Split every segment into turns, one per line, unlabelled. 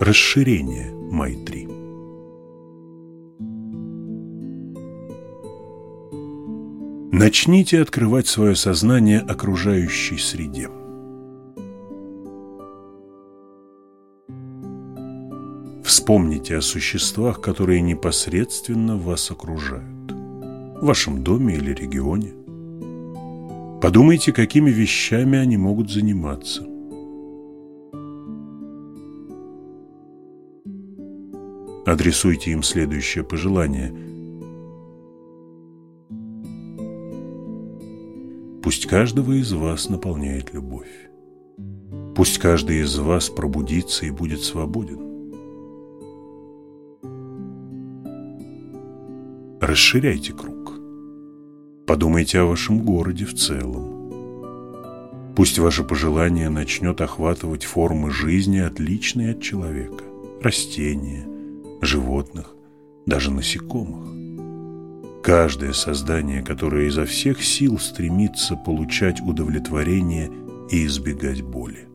Расширение Майтри. Начните открывать свое сознание окружающей среде. Вспомните о существах, которые непосредственно вас окружают, в вашем доме или регионе. Подумайте, какими вещами они могут заниматься. Адресуйте им следующее пожелание. Пусть каждого из вас наполняет любовь. Пусть каждый из вас пробудится и будет свободен. Расширяйте круг. Подумайте о вашем городе в целом. Пусть ваше пожелание начнет охватывать формы жизни, отличные от человека, растения, животных, даже насекомых. Каждое создание, которое изо всех сил стремится получать удовлетворение и избегать боли.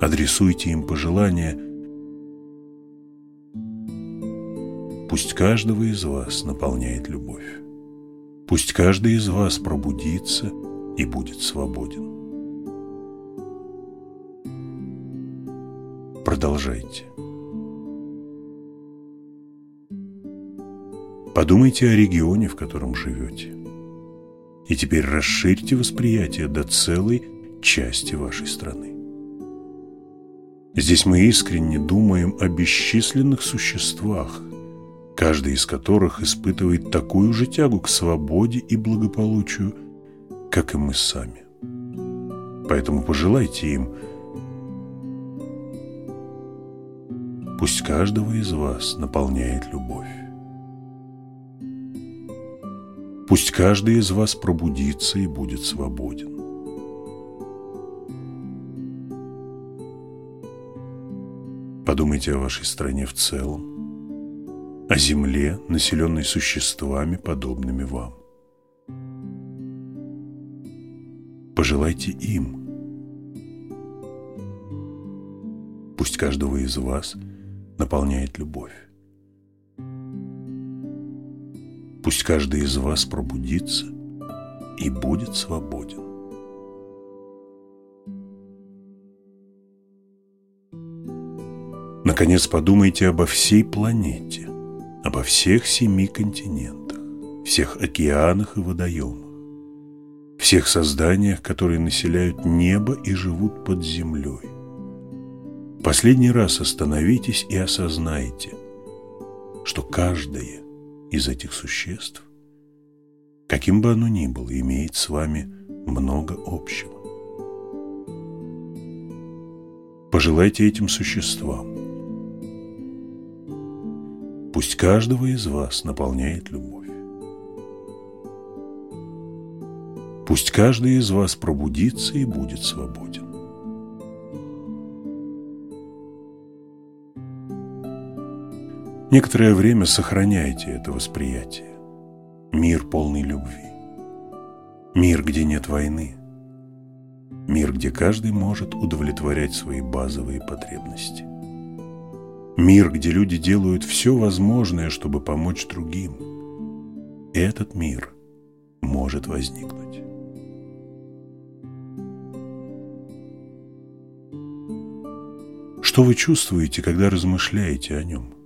Адресуйте им пожелания – Пусть каждого из вас наполняет любовь. Пусть каждый из вас пробудится и будет свободен. Продолжайте. Подумайте о регионе, в котором живете. И теперь расширьте восприятие до целой части вашей страны. Здесь мы искренне думаем о бесчисленных существах, каждый из которых испытывает такую же тягу к свободе и благополучию, как и мы сами. Поэтому пожелайте им, пусть каждого из вас наполняет любовь. Пусть каждый из вас пробудится и будет свободен. Подумайте о вашей стране в целом о земле, населенной существами, подобными вам. Пожелайте им. Пусть каждого из вас наполняет любовь. Пусть каждый из вас пробудится и будет свободен. Наконец подумайте обо всей планете обо всех семи континентах, всех океанах и водоемах, всех созданиях, которые населяют небо и живут под землей. Последний раз остановитесь и осознайте, что каждое из этих существ, каким бы оно ни было, имеет с вами много общего. Пожелайте этим существам Пусть каждого из вас наполняет любовь. Пусть каждый из вас пробудится и будет свободен. Некоторое время сохраняйте это восприятие. Мир полный любви. Мир, где нет войны. Мир, где каждый может удовлетворять свои базовые потребности. Мир, где люди делают все возможное, чтобы помочь другим. Этот мир может возникнуть. Что вы чувствуете, когда размышляете о нем?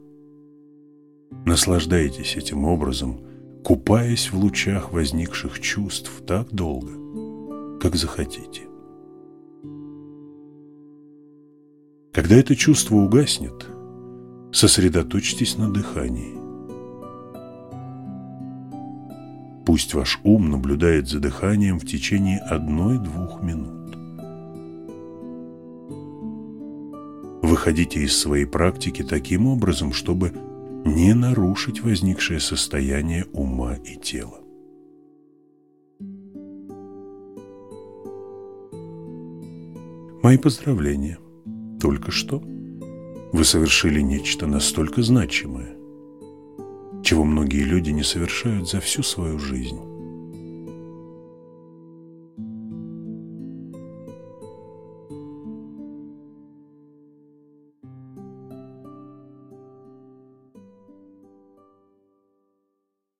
Наслаждайтесь этим образом, купаясь в лучах возникших чувств так долго, как захотите. Когда это чувство угаснет – Сосредоточьтесь на дыхании. Пусть ваш ум наблюдает за дыханием в течение одной-двух минут. Выходите из своей практики таким образом, чтобы не нарушить возникшее состояние ума и тела. Мои поздравления. Только что вы совершили нечто настолько значимое, чего многие люди не совершают за всю свою жизнь.